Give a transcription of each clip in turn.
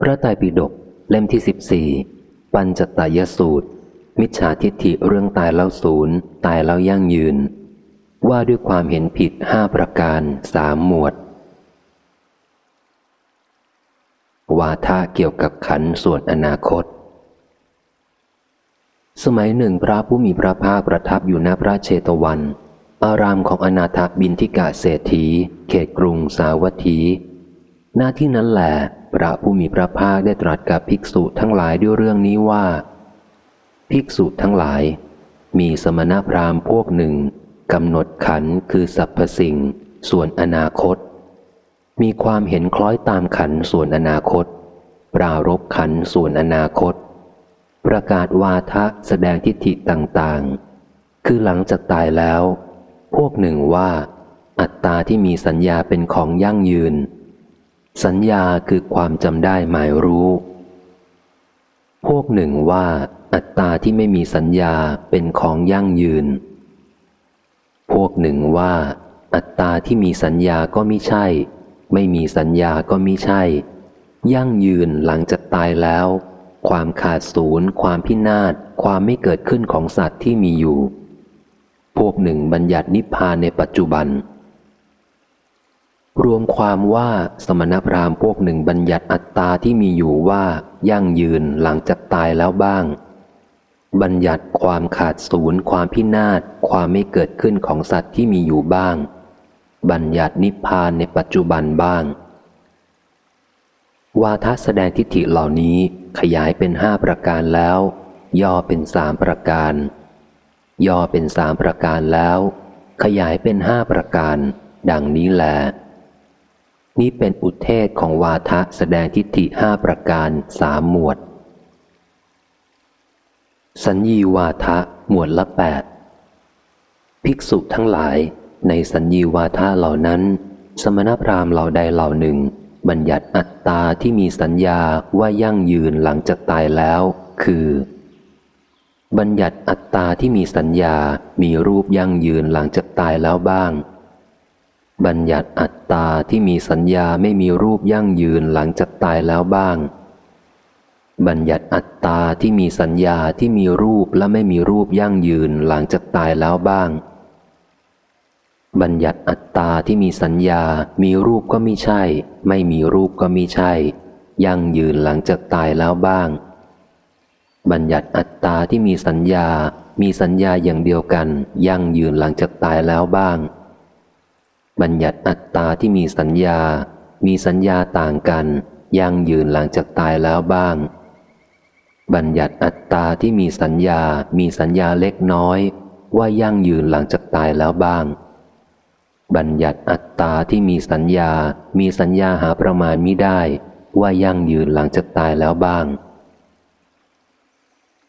พระไตรปิฎกเล่มที่สิบสี่ปัญจตายสูตร มิจฉาทิฏฐิเรื่องตายแล้วศูนย์ตายแล้วยั่งยืน ว่าด้วยความเห็นผิดห้าประการสามหมวด วาทะเกี่ยวกับขันส่วนอนาคต สมัยหนึ่งพระผู้มีพระภาคประทับอยู่ณพระเชตวัน อารามของอนาถบินทิกาเศรษฐี เขตกรุงสาวัตถี หน้าที่นั้นแหละ พระผู้มีพระภาคได้ตรัสกับภิกษุทั้งหลายด้วยเรื่องนี้ว่า ภิกษุทั้งหลาย มีสมณพราหมณ์พวกหนึ่งกำหนดขันคือสรรพสิ่ง ส่วนอนาคต มีความเห็นคล้อยตามขันส่วนอนาคต ปรารบขันส่วนอนาคต ประกาศวาทะแสดงทิฏฐิต่างๆ คือหลังจากตายแล้ว พวกหนึ่งว่า อัตตาที่มีสัญญาเป็นของยั่งยืน สัญญาคือความจำได้หมายรู้ พวกหนึ่งว่าอัตตาที่ไม่มีสัญญาเป็นของยั่งยืน พวกหนึ่งว่า อัตตาที่มีสัญญาก็ม่ใช่ ไม่มีสัญญาก็ม่ใช่ ยั่งยืนหลังจากตายแล้ว ความขาดศูนย์ ความพินาศ ความไม่เกิดขึ้นของสัตว์ที่มีอยู่ พวกหนึ่งบัญญัตินิพพานในปัจจุบัน รวมความว่าสมณพราหมณ์พวกหนึ่งบัญญัติอัตตาที่มีอยู่ว่ายั่งยืนหลังจากตายแล้วบ้าง บัญญัติความขาดศูนย์ความพินาศความไม่เกิดขึ้นของสัตว์ที่มีอยู่บ้าง บัญญัตินิพพานในปัจจุบันบ้าง วาทแสดงทิฏฐิเหล่านี้ขยายเป็นห้าประการแล้ว ย่อเป็นสามประการ ย่อเป็นสามประการแล้ว ขยายเป็นห้าประการ ดังนี้แหละ นี้เป็นอุเทศของวาทะแสดงทิฏฐิห้าประการสามหมวด สัญญีวาทะหมวดละแปดภิกษุทั้งหลายในสัญญีวาทะเหล่านั้น สมณพราหมณ์เหล่าใดเหล่าหนึ่ง บัญญัติอัตตาที่มีสัญญาว่ายั่งยืนหลังจากตายแล้ว คือ บัญญัติอัตตาที่มีสัญญามีรูปยั่งยืนหลังจากตายแล้วบ้าง บัญญัติอัตตาที่มีสัญญาไม่มีรูปยั่งยืนหลังจากตายแล้วบ้าง บัญญัติอัตตาที่มีสัญญาที่มีรูปและไม่มีรูปยั่งยืนหลังจากตายแล้วบ้าง บัญญัติอัตตาที่มีสัญญา มีรูปก็ไม่ใช่ ไม่มีรูปก็ไม่ใช่ ยั่งยืนหลังจากตายแล้วบ้าง บัญญัติอัตตาที่มีสัญญา มีสัญญาอย่างเดียวกัน ยั่งยืนหลังจากตายแล้วบ้าง บัญญัติอัตตาที่มีสัญญา มีสัญญาต่างกันยั่งยืนหลังจากตายแล้วบ้าง บัญญัติอัตตาที่มีสัญญา มีสัญญาเล็กน้อย ว่ายั่งยืนหลังจากตายแล้วบ้าง บัญญัติอัตตาที่มีสัญญา มีสัญญาหาประมาณมิได้ ว่ายั่งยืนหลังจากตายแล้วบ้าง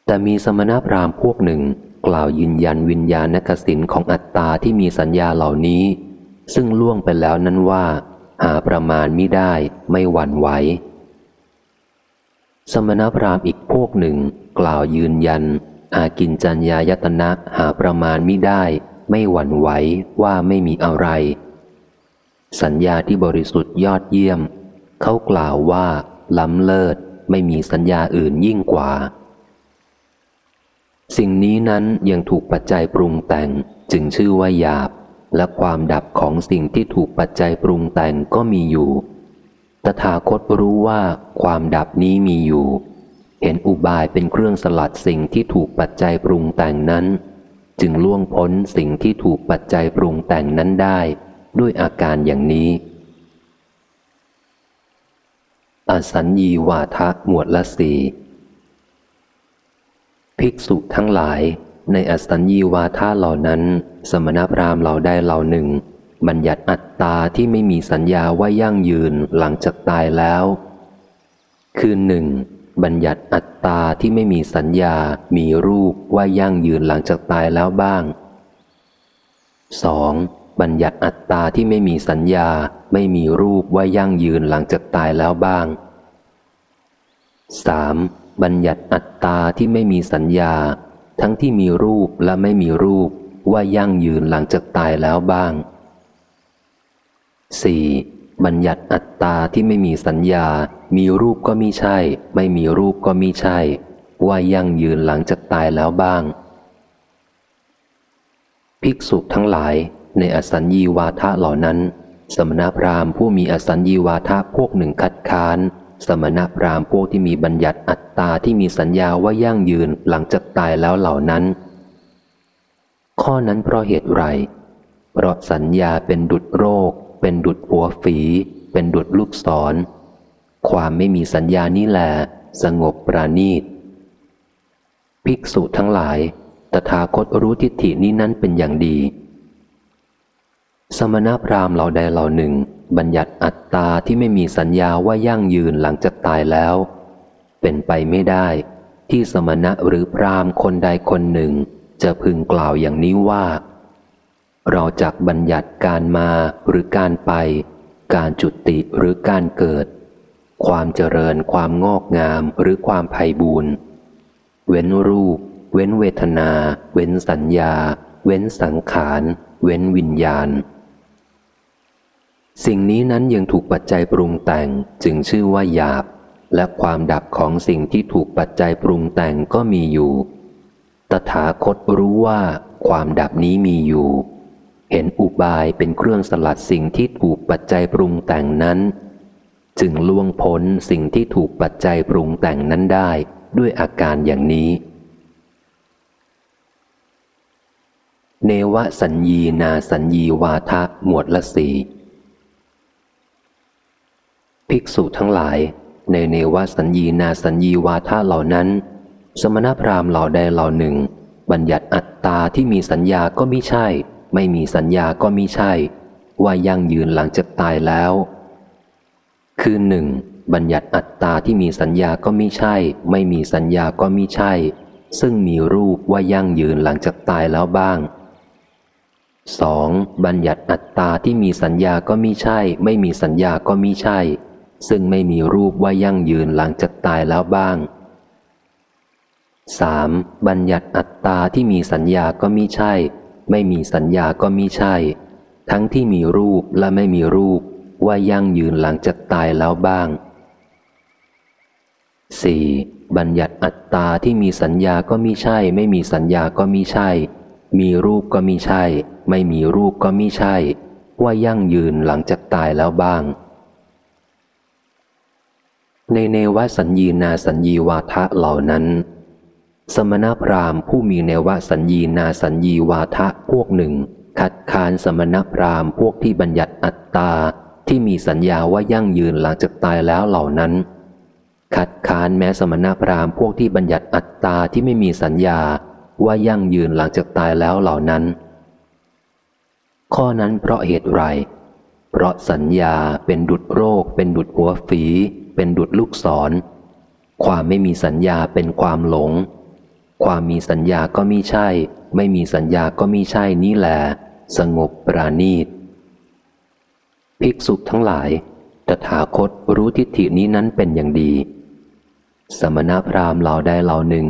แต่มีสมณพราหมณ์พวกหนึ่ง กล่าวยืนยันวิญญาณนักสินของอัตตาที่มีสัญญาเหล่านี้ ซึ่งล่วงไปแล้วนั้นว่า หาประมาณมิได้ไม่หวั่นไหว สมณพราหมณ์อีกพวกหนึ่งกล่าวยืนยัน อากินจัญญายตนะหาประมาณมิได้ ไม่หวั่นไหวว่าไม่มีอะไร สัญญาที่บริสุทธิ์ยอดเยี่ยม เขากล่าวว่า ล้ำเลิศไม่มีสัญญาอื่นยิ่งกว่า สิ่งนี้นั้นยังถูกปัจจัยปรุงแต่งจึงชื่อว่าหยาบ และความดับของสิ่งที่ถูกปัจจัยปรุงแต่งก็มีอยู่ ตถาคตรู้ว่าความดับนี้มีอยู่ เห็นอุบายเป็นเครื่องสลัดสิ่งที่ถูกปัจจัยปรุงแต่งนั้น จึงล่วงพ้นสิ่งที่ถูกปัจจัยปรุงแต่งนั้นได้ ด้วยอาการอย่างนี้ อสัญญีวาทะหมวดละสีภิกษุทั้งหลาย ในอสัญญีวาทาเหล่านั้น สมณพราหมณ์เหล่าใดเหล่าหนึ่ง บัญญัติอัตตาที่ไม่มีสัญญาว่ายั่งยืนหลังจากตายแล้ว คือหนึ่งบัญญัติอัตตาที่ไม่มีสัญญา มีรูปว่ายั่งยืนหลังจากตายแล้วบ้าง 2. บัญญัติอัตตาที่ไม่มีสัญญา ไม่มีรูปว่ายั่งยืนหลังจากตายแล้วบ้าง 3. บัญญัติอัตตาที่ไม่มีสัญญา ทั้งที่มีรูปและไม่มีรูปว่ายั่งยืนหลังจากตายแล้วบ้าง 4. บัญญัติอัตตาที่ไม่มีสัญญา มีรูปก็มิใช่ ไม่มีรูปก็มิใช่ ว่ายั่งยืนหลังจากตายแล้วบ้าง ภิกษุทั้งหลายในอสัญญีวาทะเหล่านั้น สมณพราหมณ์ผู้มีอสัญญีวาทะพวกหนึ่งคัดค้าน สมณพราหมณ์พวกที่มีบัญญัติอัตตาที่มีสัญญาว่ายั่งยืนหลังจากตายแล้วเหล่านั้น ข้อนั้นเพราะเหตุไร เพราะสัญญาเป็นดุดโรค เป็นดุดหัวฝี เป็นดุดลูกศร ความไม่มีสัญญานี้แหละสงบปราณีต ภิกษุทั้งหลาย ตถาคตรู้ทิฏฐินี้นั้นเป็นอย่างดี สมณพราหมณ์เหล่าใดเหล่าหนึ่ง บัญญัติอัตตาที่ไม่มีสัญญาว่ายั่งยืนหลังจากตายแล้ว เป็นไปไม่ได้ ที่สมณะหรือพราหมณ์คนใดคนหนึ่ง จะพึงกล่าวอย่างนี้ว่า เราจักบัญญัติการมาหรือการไป การจุติหรือการเกิด ความเจริญความงอกงามหรือความไพ่บูรณ์เว้นรูป เว้นเวทนา เว้นสัญญา เว้นสังขาร เว้นวิญญาณ สิ่งนี้นั้นยังถูกปัจจัยปรุงแต่งจึงชื่อว่าหยาบ และความดับของสิ่งที่ถูกปัจจัยปรุงแต่งก็มีอยู่ ตถาคตรู้ว่าความดับนี้มีอยู่ เห็นอุบายเป็นเครื่องสลัดสิ่งที่ถูกปัจจัยปรุงแต่งนั้น จึงล่วงพ้นสิ่งที่ถูกปัจจัยปรุงแต่งนั้นได้ด้วยอาการอย่างนี้ เนวสัญญีนาสัญญีวาทะหมวดละสี่ ภิกษุทั้งหลาย ในเนวสัญญีนาสัญญีวาทะเหล่านั้น สมณพราหมณ์เหล่าใดเหล่าหนึ่ง บัญญัติอัตตาที่มีสัญญาก็มิใช่ ไม่มีสัญญาก็มิใช่ ว่ายั่งยืนหลังจากตายแล้ว คือหนึ่งบัญญัติอัตตาที่มีสัญญาก็มิใช่ ไม่มีสัญญาก็มิใช่ ซึ่งมีรูปว่ายั่งยืนหลังจากตายแล้วบ้าง 2. บัญญัติอัตตาที่มีสัญญาก็มิใช่ ไม่มีสัญญาก็มิใช่ ซึ่งไม่มีรูปว่ายั่งยืนหลังจากตายแล้วบ้าง 3. บัญญัติอัตตาที่มีสัญญาก็มิใช่ ไม่มีสัญญาก็มิใช่ ทั้งที่มีรูปและไม่มีรูปว่ายั่งยืนหลังจากตายแล้วบ้าง 4. บัญญัติอัตตาที่มีสัญญาก็มิใช่ ไม่มีสัญญาก็มิใช่ มีรูปก็มิใช่ ไม่มีรูปก็มิใช่ ว่ายั่งยืนหลังจากตายแล้วบ้าง ในเนวสัญญีนาสัญญีวาทะเหล่านั้น สมณพราหมณ์ผู้มีเนวสัญญีนาสัญญีวาทะพวกหนึ่ง คัดค้านสมณพราหมณ์พวกที่บัญญัติอัตตาที่มีสัญญาว่ายั่งยืนหลังจากตายแล้วเหล่านั้น คัดค้านแม้สมณพราหมณ์พวกที่บัญญัติอัตตาที่ไม่มีสัญญาว่ายั่งยืนหลังจากตายแล้วเหล่านั้น ข้อนั้นเพราะเหตุไร เพราะสัญญาเป็นดุดโรคเป็นดุดหัวฝี เป็นดุดลูกศร ความไม่มีสัญญาเป็นความหลง ความมีสัญญาก็มิใช่ ไม่มีสัญญาก็มิใช่นี่แหละสงบปราณีต ภิกษุทั้งหลาย ตถาคตรู้ทิฏฐินี้นั้นเป็นอย่างดี สมณพราหมณ์เหล่าใดเหล่าหนึ่ง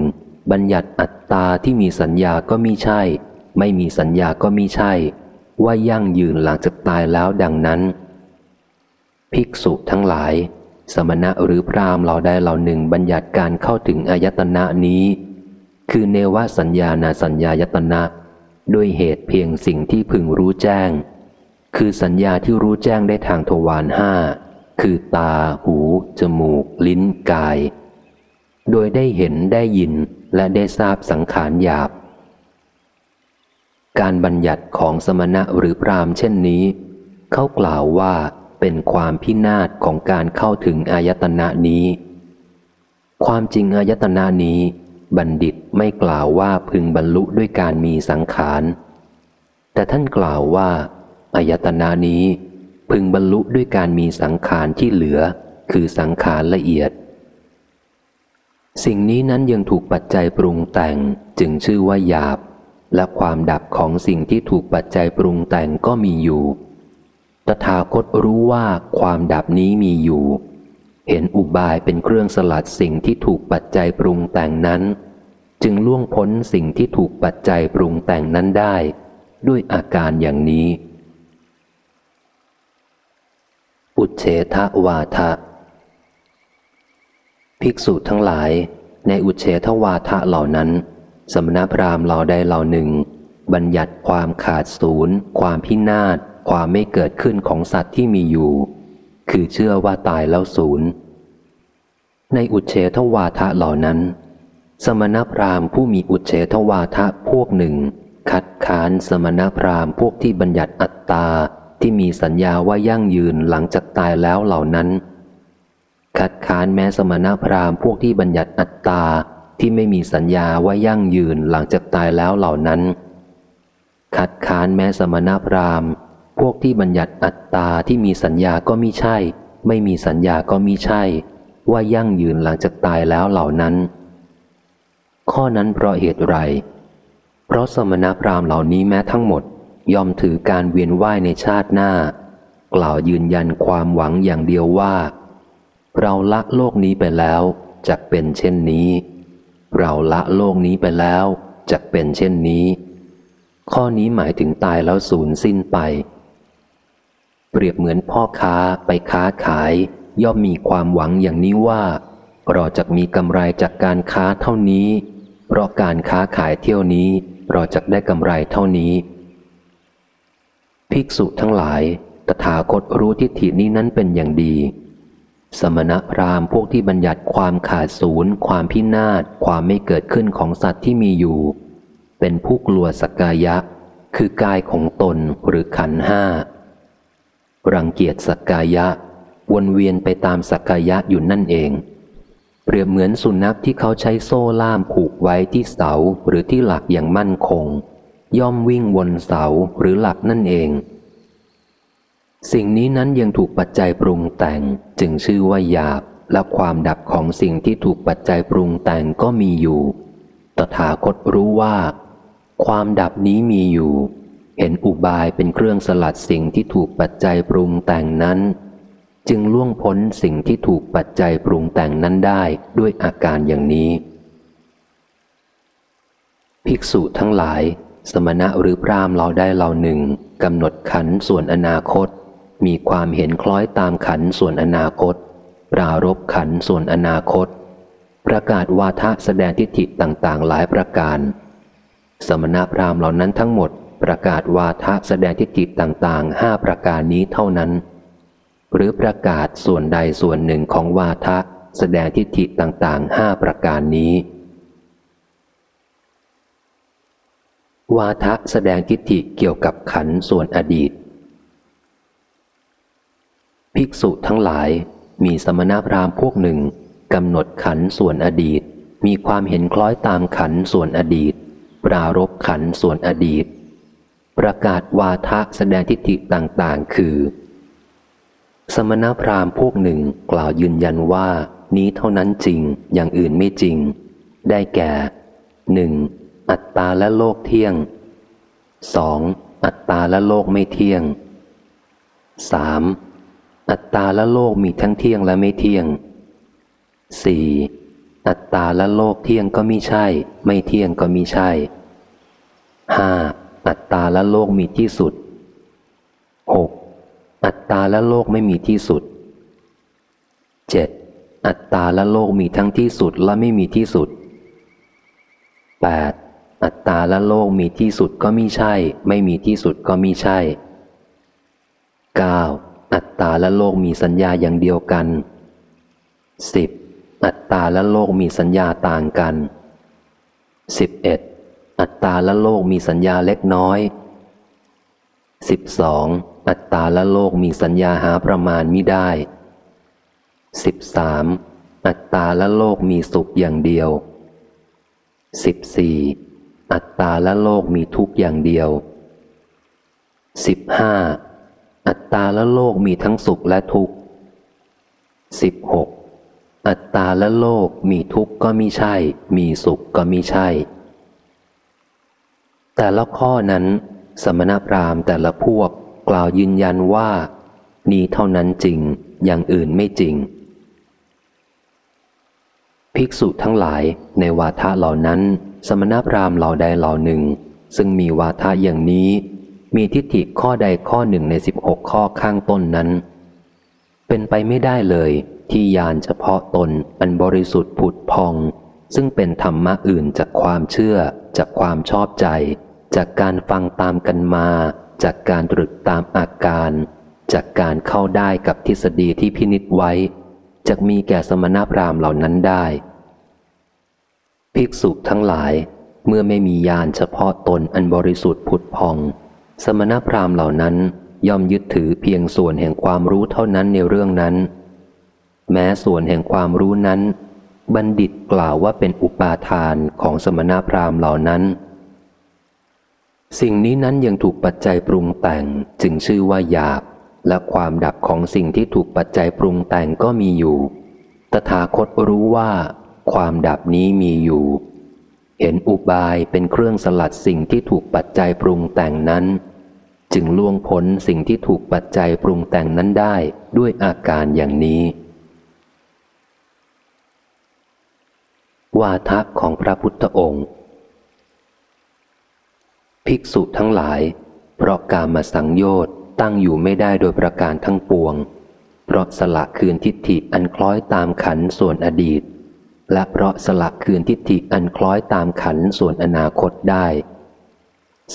บัญญัติอัตตาที่มีสัญญาก็มิใช่ ไม่มีสัญญาก็มิใช่ ว่ายั่งยืนหลังจากตายแล้วดังนั้น ภิกษุทั้งหลาย สมณะหรือพราหมณ์เหล่าใดเหล่าหนึ่งบัญญัติการเข้าถึงอายตนะนี้ คือเนวสัญญานาสัญญายตนะด้วยเหตุเพียงสิ่งที่พึงรู้แจ้ง คือสัญญาที่รู้แจ้งได้ทางทวารห้าคือตา หู จมูก ลิ้น กาย โดยได้เห็นได้ยินและได้ทราบสังขารหยาบ การบัญญัติของสมณะหรือพรามเช่นนี้ เขากล่าวว่า เป็นความพินาศของการเข้าถึงอายตนะนี้ ความจริงอายตนะนี้ บัณฑิตไม่กล่าวว่าพึงบรรลุด้วยการมีสังขาร แต่ท่านกล่าวว่าอายตนะนี้พึงบรรลุด้วยการมีสังขารที่เหลือ คือสังขารละเอียด สิ่งนี้นั้นยังถูกปัจจัยปรุงแต่งจึงชื่อว่าหยาบ และความดับของสิ่งที่ถูกปัจจัยปรุงแต่งก็มีอยู่ ตถาคตรู้ว่าความดับนี้มีอยู่ เห็นอุบายเป็นเครื่องสลัดสิ่งที่ถูกปัจจัยปรุงแต่งนั้น จึงล่วงพ้นสิ่งที่ถูกปัจจัยปรุงแต่งนั้นได้ ด้วยอาการอย่างนี้ อุเฉทวาทะ ภิกษุทั้งหลาย ในอุเฉทวาทะเหล่านั้น สมณพราหมณ์เหล่าใดเหล่าหนึ่ง บัญญัติความขาดศูนย์ ความพินาศ ความไม่เกิดขึ้นของสัตว์ที่มีอยู่ คือเชื่อว่าตายแล้วศูนย์ ในอุเฉทวาทะเหล่านั้น สมณพราหมณ์ผู้มีอุเฉทวาทะพวกหนึ่ง คัดค้านสมณพราหมณ์พวกที่บัญญัติอัตตาที่มีสัญญาว่ายั่งยืนหลังจากตายแล้วเหล่านั้น คัดค้านแม้สมณพราหมณ์พวกที่บัญญัติอัตตาที่ไม่มีสัญญาว่ายั่งยืนหลังจากตายแล้วเหล่านั้น คัดค้านแม้สมณพราหมณ์ พวกที่บัญญัติอัตตาที่มีสัญญาก็มิใช่ ไม่มีสัญญาก็มิใช่ ว่ายั่งยืนหลังจากตายแล้วเหล่านั้น ข้อนั้นเพราะเหตุไร เพราะสมณพราหมณ์เหล่านี้แม้ทั้งหมดยอมถือการเวียนว่ายในชาติหน้า กล่าวยืนยันความหวังอย่างเดียวว่า เราละโลกนี้ไปแล้วจะเป็นเช่นนี้ เราละโลกนี้ไปแล้วจะเป็นเช่นนี้ ข้อนี้หมายถึงตายแล้วสูญสิ้นไป เปรียบเหมือนพ่อค้าไปค้าขาย ย่อมมีความหวังอย่างนี้ว่าเราจะมีกำไรจากการค้าเท่านี้ เพราะการค้าขายเที่ยวนี้เราจะได้กำไรเท่านี้ ภิกษุทั้งหลายตถาคตรู้ทิฏฐินี้นั้นเป็นอย่างดี สมณพราหมณ์พวกที่บัญญัติความขาดศูนย์ ความพินาศความไม่เกิดขึ้นของสัตว์ที่มีอยู่ เป็นผู้กลัวสกกายะ คือกายของตนหรือขันห้า รังเกียจสักกายะ วนเวียนไปตามสักกายะอยู่นั่นเอง เปรียบเหมือนสุนัขที่เขาใช้โซ่ล่ามผูกไว้ที่เสาหรือที่หลักอย่างมั่นคง ย่อมวิ่งวนเสาหรือหลักนั่นเอง สิ่งนี้นั้นยังถูกปัจจัยปรุงแต่งจึงชื่อว่าหยาบและความดับของสิ่งที่ถูกปัจจัยปรุงแต่งก็มีอยู่ ตถาคตรู้ว่า ความดับนี้มีอยู่ เห็นอุบายเป็นเครื่องสลัดสิ่งที่ถูกปัจจัยปรุงแต่งนั้น จึงล่วงพ้นสิ่งที่ถูกปัจจัยปรุงแต่งนั้นได้ด้วยอาการอย่างนี้ ภิกษุทั้งหลาย สมณะหรือพรามเราได้เราหนึ่งกำหนดขันส่วนอนาคต มีความเห็นคล้อยตามขันส่วนอนาคต ปรารบขันส่วนอนาคต ประกาศวาทะแสดงทิฏฐิต่างๆ หลายประการ สมณะพรามเหล่านั้นทั้งหมด ประกาศวาทะแสดงทิฏฐิต่างๆห้าประการนี้เท่านั้น หรือประกาศส่วนใดส่วนหนึ่งของวาทะแสดงทิฏฐิต่างๆห้าประการนี้ วาทะแสดงทิฏฐิเกี่ยวกับขันส่วนอดีต ภิกษุทั้งหลายมีสมณพราหมณ์พวกหนึ่งกำหนดขันส่วนอดีต มีความเห็นคล้อยตามขันส่วนอดีต ปรารบขันส่วนอดีต ประกาศวาทะแสดงทิฏฐิต่างๆ คือ สมณพราหมณ์พวกหนึ่งกล่าวยืนยันว่านี้เท่านั้นจริงอย่างอื่นไม่จริง ได้แก่หนึ่งอัตตาและโลกเที่ยง 2. อัตตาและโลกไม่เที่ยง 3. อัตตาและโลกมีทั้งเที่ยงและไม่เที่ยง 4. อัตตาและโลกเที่ยงก็มิใช่ ไม่เที่ยงก็มิใช่ 5. อัตตาและโลกมีที่สุด 6. อัตตาและโลกไม่มีที่สุด 7. อัตตาและโลกมีทั้งที่สุดและไม่มีที่สุด 8. อัตตาและโลกมีที่สุดก็มิใช่ ไม่มีที่สุดก็มิใช่ 9. อัตตาและโลกมีสัญญาอย่างเดียวกัน 10. อัตตาและโลกมีสัญญาต่างกัน 11. อัตตาและโลกมีสัญญาเล็กน้อย 12. อัตตาและโลกมีสัญญาหาประมาณมิได้ 13. อัตตาและโลกมีสุขอย่างเดียว 14. อัตตาและโลกมีทุกอย่างเดียวสิบห้าอัตตาและโลกมีทั้งสุขและทุกข์สิบหกอัตตาและโลกมีทุกข์ก็มิใช่ มีสุขก็มิใช่ แต่ละข้อนั้น สมณพราหมณ์แต่ละพวกกล่าวยืนยันว่า นี้เท่านั้นจริงอย่างอื่นไม่จริง ภิกษุทั้งหลายในวาทะเหล่านั้น สมณพราหมณ์เหล่าใดเหล่าหนึ่ง ซึ่งมีวาทะอย่างนี้ มีทิฏฐิข้อใดข้อหนึ่งในสิบหกข้อข้างต้นนั้น เป็นไปไม่ได้เลยที่ยานเฉพาะตนอันบริสุทธิ์ผุดพอง ซึ่งเป็นธรรมะอื่นจากความเชื่อจากความชอบใจ จากการฟังตามกันมา จากการตรึกตามอาการ จากการเข้าได้กับทฤษฎีที่พินิษไว้จะมีแก่สมณพราหมณ์เหล่านั้นได้ ภิกษุทั้งหลายเมื่อไม่มียานเฉพาะตนอันบริสุทธิ์ผุดพอง สมณพราหมณ์เหล่านั้นย่อมยึดถือเพียงส่วนแห่งความรู้เท่านั้นในเรื่องนั้น แม้ส่วนแห่งความรู้นั้น บัณฑิตกล่าวว่าเป็นอุปาทานของสมณพราหมณ์เหล่านั้น สิ่งนี้นั้นยังถูกปัจจัยปรุงแต่งจึงชื่อว่าหยาบ และความดับของสิ่งที่ถูกปัจจัยปรุงแต่งก็มีอยู่ ตถาคตรู้ว่า ความดับนี้มีอยู่ เห็นอุบายเป็นเครื่องสลัดสิ่งที่ถูกปัจจัยปรุงแต่งนั้น จึงล่วงพ้นสิ่งที่ถูกปัจจัยปรุงแต่งนั้นได้ด้วยอาการอย่างนี้ วาทะของพระพุทธองค์ ภิกษุทั้งหลาย เพราะกามาสังโยชน์ตั้งอยู่ไม่ได้โดยประการทั้งปวง เพราะสละคืนทิฏฐิอันคล้อยตามขันส่วนอดีต และเพราะสละคืนทิฏฐิอันคล้อยตามขันส่วนอนาคตได้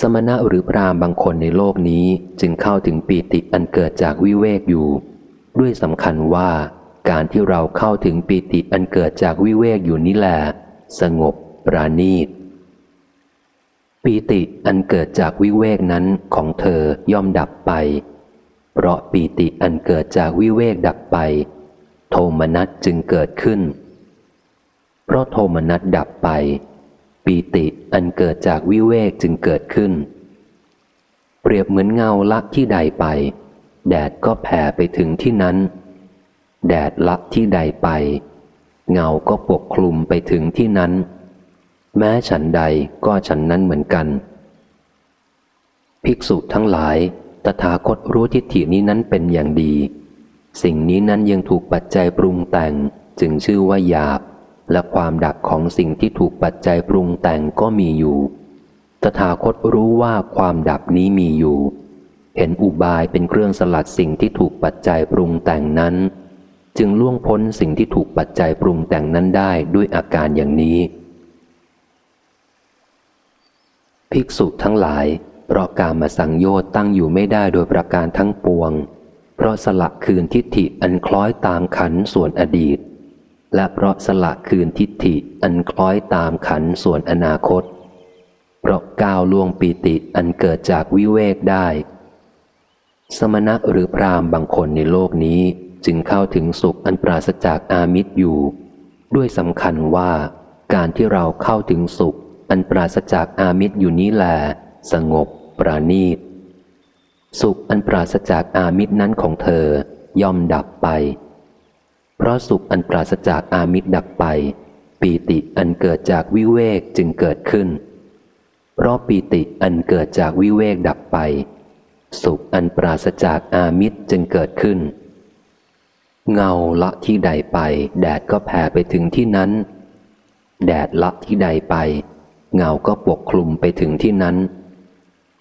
สมณะหรือพรามบางคนในโลกนี้จึงเข้าถึงปีติอันเกิดจากวิเวกอยู่ ด้วยสำคัญว่าการที่เราเข้าถึงปีติอันเกิดจากวิเวกอยู่นี่แหละสงบปราณีต ปีติอันเกิดจากวิเวกนั้นของเธอย่อมดับไป เพราะปีติอันเกิดจากวิเวกดับไป โทมนัสจึงเกิดขึ้น เพราะโทมนัสดับไป ปีติอันเกิดจากวิเวกจึงเกิดขึ้น เปรียบเหมือนเงาละที่ใดไป แดดก็แผ่ไปถึงที่นั้น แดดละที่ใดไป เงาก็ปกคลุมไปถึงที่นั้น แม้ฉันใดก็ฉันนั้นเหมือนกัน ภิกษุทั้งหลาย ตถาคตรู้ทิฏฐินี้นั้นเป็นอย่างดี สิ่งนี้นั้นยังถูกปัจจัยปรุงแต่งจึงชื่อว่าหยาบ และความดับของสิ่งที่ถูกปัจจัยปรุงแต่งก็มีอยู่ ตถาคตรู้ว่าความดับนี้มีอยู่ เห็นอุบายเป็นเครื่องสลัดสิ่งที่ถูกปัจจัยปรุงแต่งนั้น จึงล่วงพ้นสิ่งที่ถูกปัจจัยปรุงแต่งนั้นได้ด้วยอาการอย่างนี้ ภิกษุทั้งหลาย เพราะการมาสังโยชน์ตั้งอยู่ไม่ได้โดยประการทั้งปวง เพราะสละคืนทิฏฐิอันคล้อยตามขันส่วนอดีต และเพราะสละคืนทิฏฐิอันคล้อยตามขันส่วนอนาคต เพราะก้าวล่วงปีติอันเกิดจากวิเวกได้ สมณะหรือพรามบางคนในโลกนี้จึงเข้าถึงสุขอันปราศจากอามิตรอยู่ ด้วยสำคัญว่าการที่เราเข้าถึงสุข อันปราศจากอามิตรอยู่นี้แล สงบ ปราณีต สุขอันปราศจากอามิตรนั้นของเธอย่อมดับไป เพราะสุขอันปราศจากอามิตรดับไป ปีติอันเกิดจากวิเวกจึงเกิดขึ้น เพราะปีติอันเกิดจากวิเวกดับไป สุขอันปราศจากอามิตรจึงเกิดขึ้น เงาละที่ใดไป แดดก็แผ่ไปถึงที่นั้น แดดละที่ใดไป เงาก็ปกคลุมไปถึงที่นั้น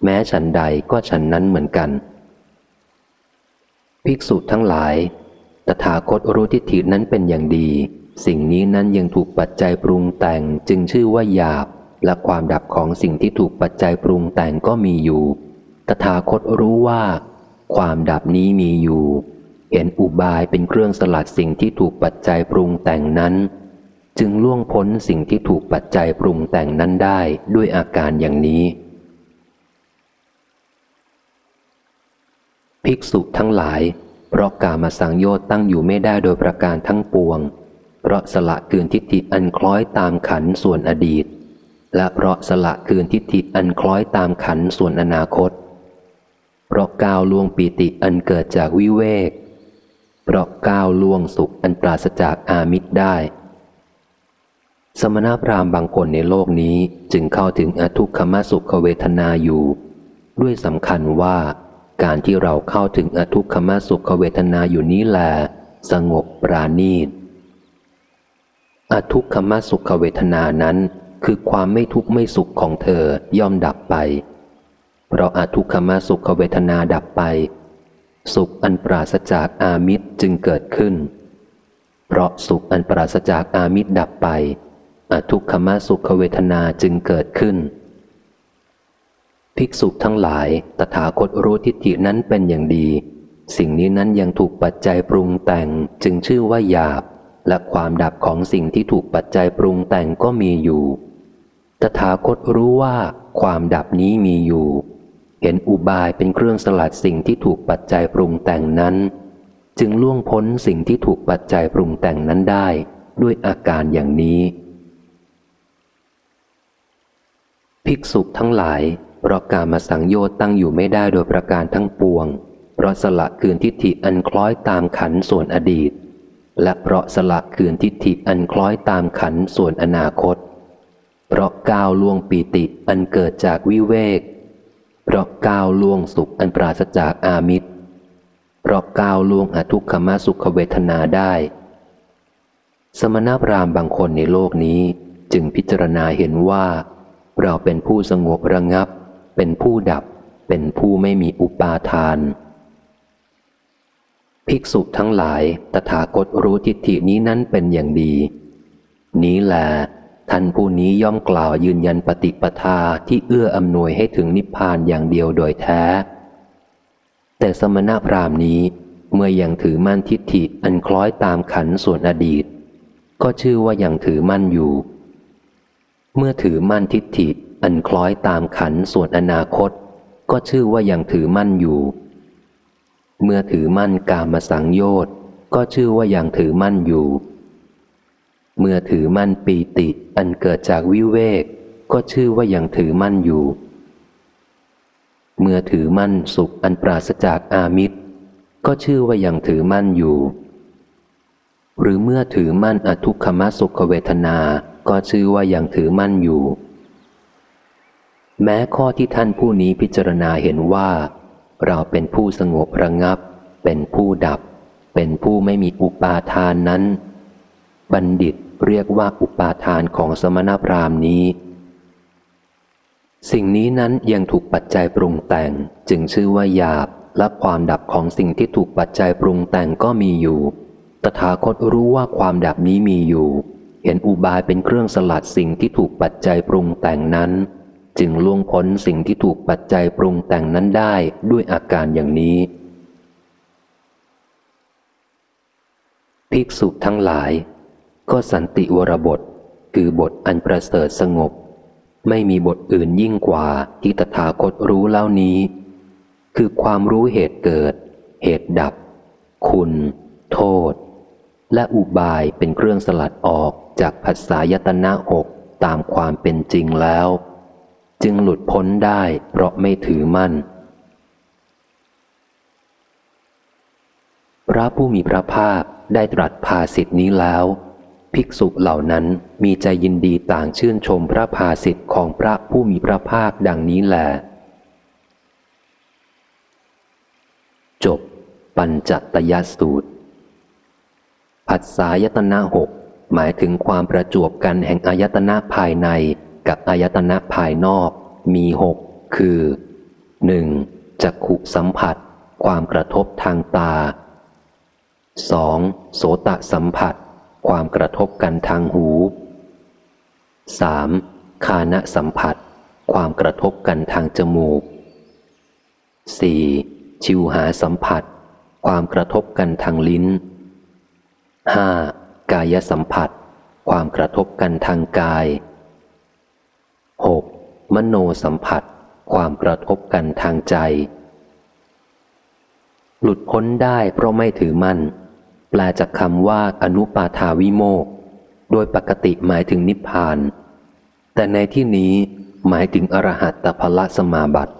แม้ฉันใดก็ฉันนั้นเหมือนกัน ภิกษุทั้งหลาย ตถาคตรู้ทิฏฐินั้นเป็นอย่างดี สิ่งนี้นั้นยังถูกปัจจัยปรุงแต่งจึงชื่อว่าหยาบ และความดับของสิ่งที่ถูกปัจจัยปรุงแต่งก็มีอยู่ ตถาคตรู้ว่า ความดับนี้มีอยู่ เห็นอุบายเป็นเครื่องสลัดสิ่งที่ถูกปัจจัยปรุงแต่งนั้น จึงล่วงพ้นสิ่งที่ถูกปัจจัยปรุงแต่งนั้นได้ด้วยอาการอย่างนี้ ภิกษุทั้งหลาย เพราะกามาสังโยชน์ตั้งอยู่ไม่ได้โดยประการทั้งปวง เพราะสละคืนทิฏฐิอันคล้อยตามขันส่วนอดีต และเพราะสละคืนทิฏฐิอันคล้อยตามขันส่วนอนาคต เพราะก้าวล่วงปีติอันเกิดจากวิเวก เพราะก้าวล่วงสุขอันปราศจากอามิตรได้ สมณพราหมณ์บางคนในโลกนี้จึงเข้าถึงอทุกขมสุขเวทนาอยู่ ด้วยสำคัญว่า การที่เราเข้าถึงอทุกขมสุขเวทนาอยู่นี้แหลสงบปราณีตอทุกขมสุขเวทนานั้น คือความไม่ทุกข์ไม่สุขของเธอย่อมดับไป เพราะอาทุกขมสุขเวทนาดับไป สุขอันปราศจากอามิตรจึงเกิดขึ้น เพราะสุขอันปราศจากอามิตรดับไป อทุกขมสุขเวทนาจึงเกิดขึ้น ภิกษุทั้งหลายตถาคตรู้ทิฏฐินั้นเป็นอย่างดี สิ่งนี้นั้นยังถูกปัจจัยปรุงแต่งจึงชื่อว่าหยาบ และความดับของสิ่งที่ถูกปัจจัยปรุงแต่งก็มีอยู่ ตถาคตรู้ว่าความดับนี้มีอยู่ เห็นอุบายเป็นเครื่องสลัดสิ่งที่ถูกปัจจัยปรุงแต่งนั้น จึงล่วงพ้นสิ่งที่ถูกปัจจัยปรุงแต่งนั้นได้ ด้วยอาการอย่างนี้ ภิกษุทั้งหลาย เพราะการมาสังโยชน์ตั้งอยู่ไม่ได้โดยประการทั้งปวง เพราะสละคืนทิฏฐิอันคล้อยตามขันส่วนอดีต และเพราะสละคืนทิฏฐิอันคล้อยตามขันส่วนอนาคต เพราะก้าวล่วงปีติอันเกิดจากวิเวก เพราะก้าวล่วงสุขอันปราศจากอามิตร เพราะก้าวล่วงอทุกขมสุขเวทนาได้ สมณพราหมณ์บางคนในโลกนี้จึงพิจารณาเห็นว่า เราเป็นผู้สงบระงับ เป็นผู้ดับ เป็นผู้ไม่มีอุปาทาน ภิกษุทั้งหลายตถาคตรู้ทิฏฐินี้นั้นเป็นอย่างดี นี้แหละท่านผู้นี้ย่อมกล่าวยืนยันปฏิปทาที่เอื้ออำนวยให้ถึงนิพพานอย่างเดียวโดยแท้ แต่สมณพราหมณ์นี้เมื่อยังถือมั่นทิฏฐิอันคล้อยตามขันส่วนอดีต ก็ชื่อว่ายังถือมั่นอยู่ เมื่อถือมั่นทิฏฐิอันคล้อยตามขันส่วนอนาคต ก็ชื่อว่ายังถือมั่นอยู่ เมื่อถือมั่นกามสังโยชน์ก็ชื่อว่ายังถือมั่นอยู่ เมื่อถือมั่นปีติอันเกิดจากวิเวก ก็ชื่อว่ายังถือมั่นอยู่ เมื่อถือมั่นสุขอันปราศจากอามิตร ก็ชื่อว่ายังถือมั่นอยู่ หรือเมื่อถือมั่นอทุกขมสุขเวทนา ก็ชื่อว่ายังถือมั่นอยู่ แม้ข้อที่ท่านผู้นี้พิจารณาเห็นว่า เราเป็นผู้สงบระงับ เป็นผู้ดับ เป็นผู้ไม่มีอุปาทานนั้น บัณฑิตเรียกว่าอุปาทานของสมณพราหมณ์นี้ สิ่งนี้นั้นยังถูกปัจจัยปรุงแต่งจึงชื่อว่าหยาบและความดับของสิ่งที่ถูกปัจจัยปรุงแต่งก็มีอยู่ ตถาคตรู้ว่าความดับนี้มีอยู่ เห็นอุบายเป็นเครื่องสลัดสิ่งที่ถูกปัจจัยปรุงแต่งนั้น จึงล่วงพ้นสิ่งที่ถูกปัจจัยปรุงแต่งนั้นได้ด้วยอาการอย่างนี้ ภิกษุทั้งหลาย ก็สันติวรบท คือบทอันประเสริฐสงบ ไม่มีบทอื่นยิ่งกว่าที่ตถาคตรู้เล่านี้ คือความรู้เหตุเกิด เหตุดับ คุณ โทษ และอุบายเป็นเครื่องสลัดออกจากภาษายตนะหกตามความเป็นจริงแล้ว จึงหลุดพ้นได้เพราะไม่ถือมั่น พระผู้มีพระภาคได้ตรัสภาสิทธินี้แล้ว ภิกษุเหล่านั้นมีใจยินดีต่างชื่นชมพระภาสิทธิ์ของพระผู้มีพระภาคดังนี้แหลจบปัญจตยสูตร ผัสสายตนะหกหมายถึงความประจวบกันแห่งอายตนะภายในกับอายตนะภายนอกมีหกคือหนึ่งจักขุสัมผัส ความกระทบทางตา 2. โสตสัมผัส ความกระทบกันทางหู 3. คานะสัมผัส ความกระทบกันทางจมูก 4. ชิวหาสัมผัส ความกระทบกันทางลิ้น 5. กายสัมผัส ความกระทบกันทางกาย 6. มโนสัมผัส ความกระทบกันทางใจ หลุดพ้นได้เพราะไม่ถือมั่น แปลจากคำว่าอนุปาทาวิโมก โดยปกติหมายถึงนิพพาน แต่ในที่นี้หมายถึงอรหัตตพละสมาบัติ